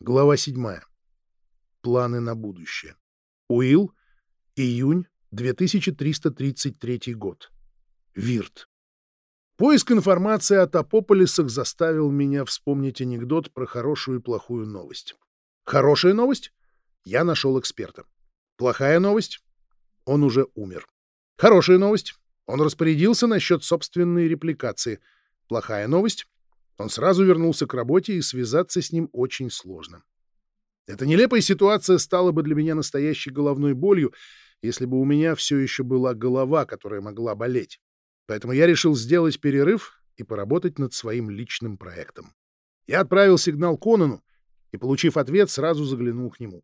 Глава 7. Планы на будущее. Уилл, июнь 2333 год. Вирт. Поиск информации о топополисах заставил меня вспомнить анекдот про хорошую и плохую новость. Хорошая новость? Я нашел эксперта. Плохая новость? Он уже умер. Хорошая новость? Он распорядился насчет собственной репликации. Плохая новость? Он сразу вернулся к работе, и связаться с ним очень сложно. Эта нелепая ситуация стала бы для меня настоящей головной болью, если бы у меня все еще была голова, которая могла болеть. Поэтому я решил сделать перерыв и поработать над своим личным проектом. Я отправил сигнал Конану и, получив ответ, сразу заглянул к нему.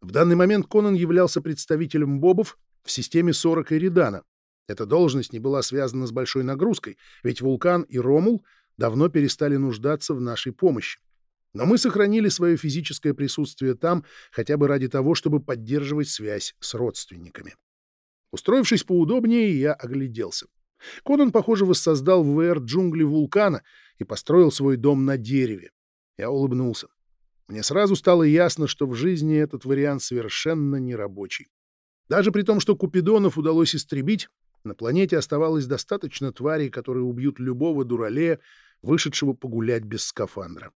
В данный момент Конан являлся представителем бобов в системе 40 Эридана. Эта должность не была связана с большой нагрузкой, ведь Вулкан и Ромул — давно перестали нуждаться в нашей помощи. Но мы сохранили свое физическое присутствие там хотя бы ради того, чтобы поддерживать связь с родственниками. Устроившись поудобнее, я огляделся. Конан, похоже, воссоздал в ВР джунгли вулкана и построил свой дом на дереве. Я улыбнулся. Мне сразу стало ясно, что в жизни этот вариант совершенно нерабочий. Даже при том, что Купидонов удалось истребить, на планете оставалось достаточно тварей, которые убьют любого дуралея, вышедшего погулять без скафандра.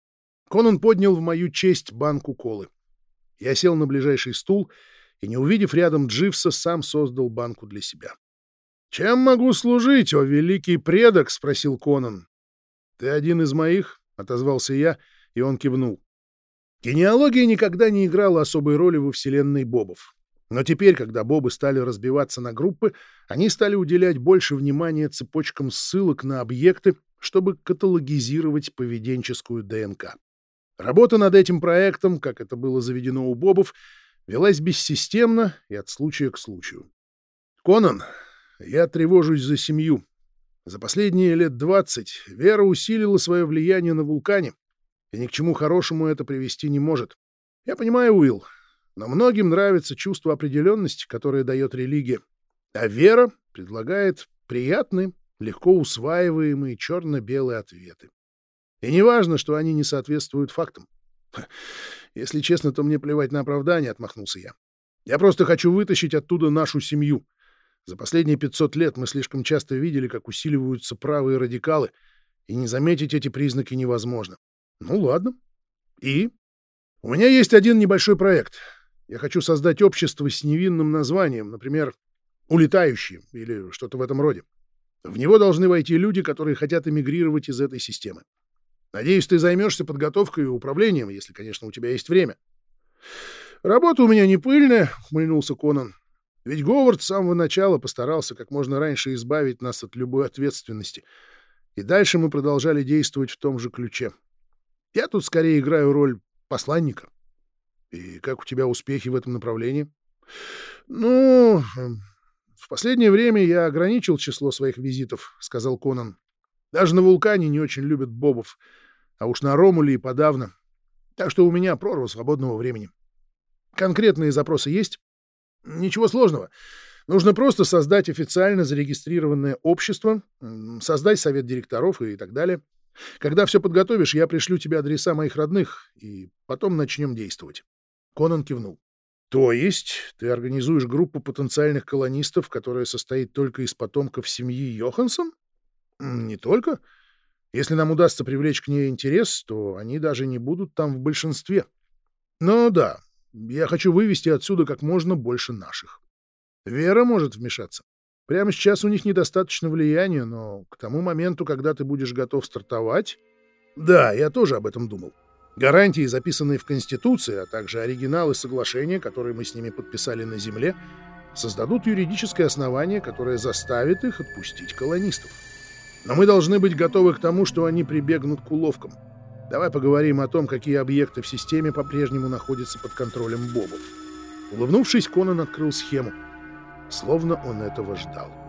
Конан поднял в мою честь банку колы. Я сел на ближайший стул и, не увидев рядом Дживса, сам создал банку для себя. «Чем могу служить, о великий предок?» — спросил Конан. «Ты один из моих?» — отозвался я, и он кивнул. Генеалогия никогда не играла особой роли во вселенной Бобов. Но теперь, когда Бобы стали разбиваться на группы, они стали уделять больше внимания цепочкам ссылок на объекты, чтобы каталогизировать поведенческую ДНК. Работа над этим проектом, как это было заведено у Бобов, велась бессистемно и от случая к случаю. «Конан, я тревожусь за семью. За последние лет двадцать Вера усилила свое влияние на вулкане, и ни к чему хорошему это привести не может. Я понимаю, Уилл, но многим нравится чувство определенности, которое дает религия, а вера предлагает приятные, легко усваиваемые черно-белые ответы. И не важно, что они не соответствуют фактам. Если честно, то мне плевать на оправдание, — отмахнулся я. Я просто хочу вытащить оттуда нашу семью. За последние 500 лет мы слишком часто видели, как усиливаются правые радикалы, и не заметить эти признаки невозможно. Ну ладно. И? У меня есть один небольшой проект. Я хочу создать общество с невинным названием, например, «Улетающие» или что-то в этом роде. В него должны войти люди, которые хотят эмигрировать из этой системы. Надеюсь, ты займешься подготовкой и управлением, если, конечно, у тебя есть время. Работа у меня не пыльная, ухмыльнулся Конан. Ведь Говард с самого начала постарался как можно раньше избавить нас от любой ответственности. И дальше мы продолжали действовать в том же ключе. Я тут скорее играю роль посланника. И как у тебя успехи в этом направлении? Ну, «В последнее время я ограничил число своих визитов», — сказал Конан. «Даже на вулкане не очень любят бобов, а уж на Ромуле и подавно. Так что у меня прорва свободного времени. Конкретные запросы есть? Ничего сложного. Нужно просто создать официально зарегистрированное общество, создать совет директоров и так далее. Когда все подготовишь, я пришлю тебе адреса моих родных, и потом начнем действовать». Конан кивнул. То есть ты организуешь группу потенциальных колонистов, которая состоит только из потомков семьи Йоханссон? Не только. Если нам удастся привлечь к ней интерес, то они даже не будут там в большинстве. Но да, я хочу вывести отсюда как можно больше наших. Вера может вмешаться. Прямо сейчас у них недостаточно влияния, но к тому моменту, когда ты будешь готов стартовать... Да, я тоже об этом думал. Гарантии, записанные в Конституции, а также оригиналы соглашения, которые мы с ними подписали на Земле, создадут юридическое основание, которое заставит их отпустить колонистов. Но мы должны быть готовы к тому, что они прибегнут к уловкам. Давай поговорим о том, какие объекты в системе по-прежнему находятся под контролем бобов. Улыбнувшись, Конан открыл схему. Словно он этого ждал.